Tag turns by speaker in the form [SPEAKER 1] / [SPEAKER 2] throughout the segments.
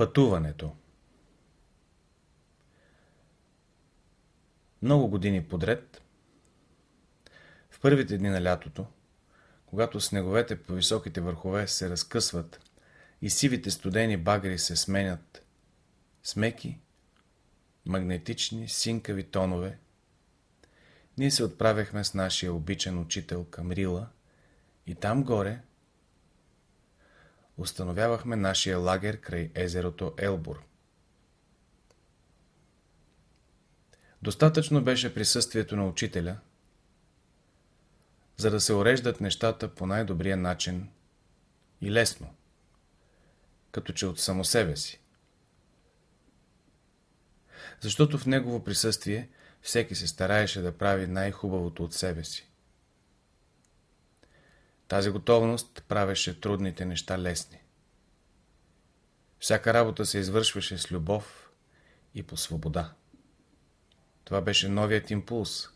[SPEAKER 1] Пътуването. Много години подред, в първите дни на лятото, когато снеговете по високите върхове се разкъсват и сивите студени багри се сменят с меки, магнетични, синкави тонове, ние се отправяхме с нашия обичен учител към Рила и там горе установявахме нашия лагер край езерото Елбур. Достатъчно беше присъствието на учителя, за да се уреждат нещата по най-добрия начин и лесно, като че от само себе си. Защото в негово присъствие всеки се стараеше да прави най-хубавото от себе си. Тази готовност правеше трудните неща лесни. Всяка работа се извършваше с любов и по свобода. Това беше новият импулс,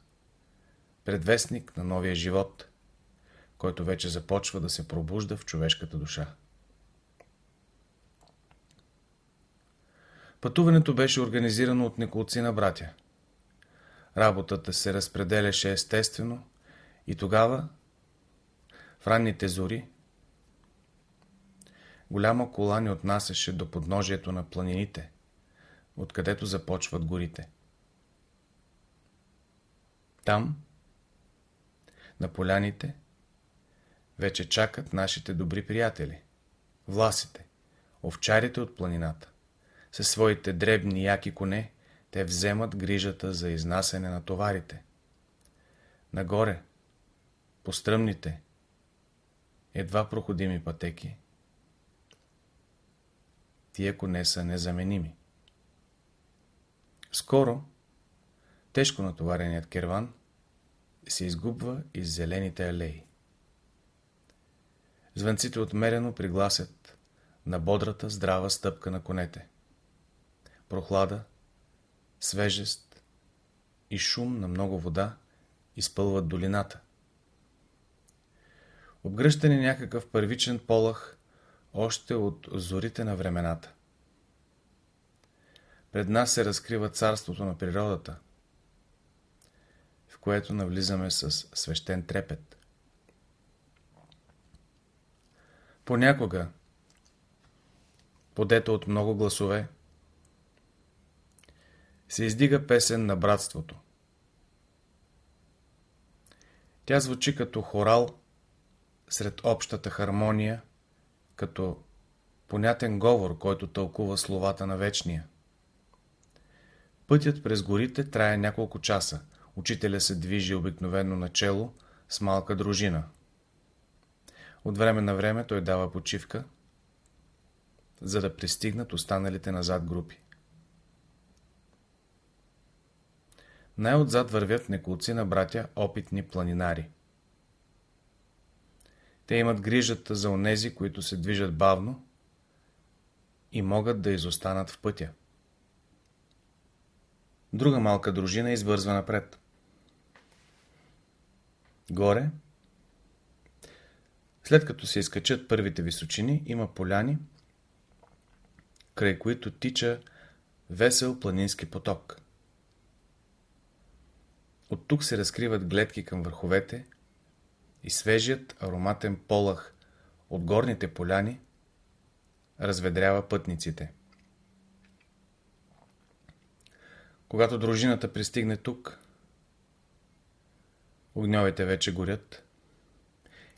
[SPEAKER 1] предвестник на новия живот, който вече започва да се пробужда в човешката душа. Пътуването беше организирано от неколцина братя. Работата се разпределяше естествено и тогава, в ранните зори, голяма кола ни отнасяше до подножието на планините, откъдето започват горите. Там, на поляните, вече чакат нашите добри приятели, власите, овчарите от планината. Със своите дребни яки коне, те вземат грижата за изнасяне на товарите. Нагоре, по стръмните, едва проходими пътеки, тия коне са незаменими. Скоро, тежко натовареният керван се изгубва из зелените алеи. Звънците отмерено пригласят на бодрата, здрава стъпка на конете. Прохлада, свежест и шум на много вода изпълват долината. Обгръщане някакъв първичен полах още от зорите на времената. Пред нас се разкрива царството на природата, в което навлизаме с свещен трепет. Понякога, подето от много гласове, се издига песен на братството. Тя звучи като хорал сред общата хармония, като понятен говор, който тълкува словата на вечния. Пътят през горите трае няколко часа. Учителя се движи обикновено начело с малка дружина. От време на време той дава почивка, за да пристигнат останалите назад групи. Най-отзад вървят неколци на братя опитни планинари. Те имат грижата за онези, които се движат бавно и могат да изостанат в пътя. Друга малка дружина избързва напред. Горе, след като се изкачат първите височини, има поляни, край които тича весел планински поток. От тук се разкриват гледки към върховете и свежият ароматен полах от горните поляни разведрява пътниците. Когато дружината пристигне тук, огньовете вече горят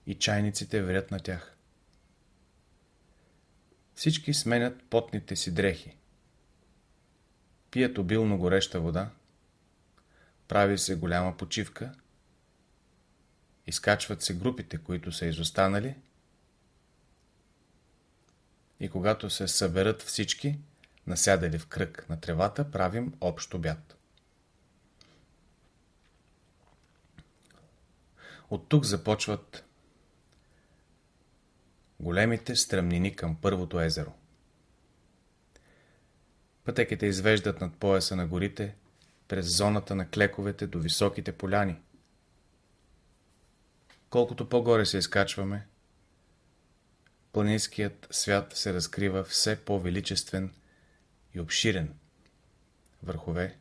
[SPEAKER 1] и чайниците врят на тях. Всички сменят потните си дрехи. Пият обилно гореща вода, прави се голяма почивка, изкачват се групите, които са изостанали и когато се съберат всички, насядали в кръг на тревата, правим общ обяд. От тук започват големите стръмнини към първото езеро. Пътеките извеждат над пояса на горите, през зоната на клековете до високите поляни. Колкото по-горе се изкачваме, планинският свят се разкрива все по-величествен и обширен. Върхове,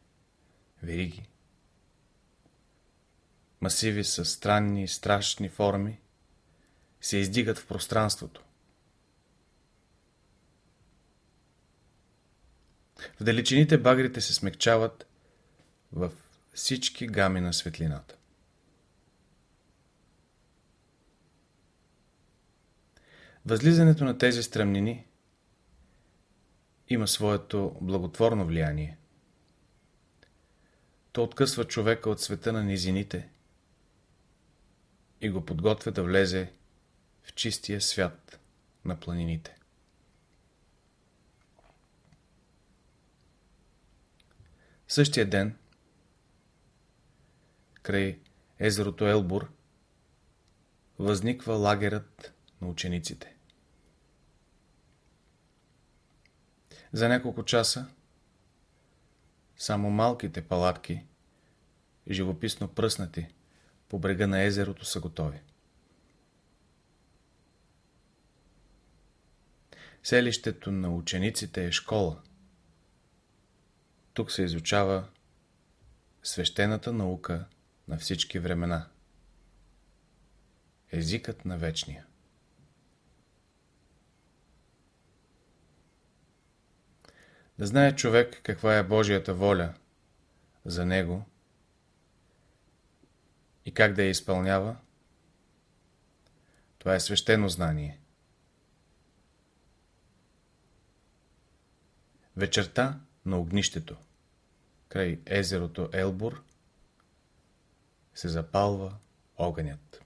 [SPEAKER 1] вериги, масиви с странни и страшни форми се издигат в пространството. В далечините багрите се смекчават в всички гами на светлината. Възлизането на тези стръмнини има своето благотворно влияние. То откъсва човека от света на низините и го подготвя да влезе в чистия свят на планините. Същия ден, край езерото Елбур, възниква лагерът на учениците. За няколко часа само малките палатки, живописно пръснати по брега на езерото, са готови. Селището на учениците е школа. Тук се изучава свещената наука на всички времена. Езикът на вечния. Да знае човек каква е Божията воля за него и как да я изпълнява, това е свещено знание. Вечерта на огнището, край езерото Елбур, се запалва огънят.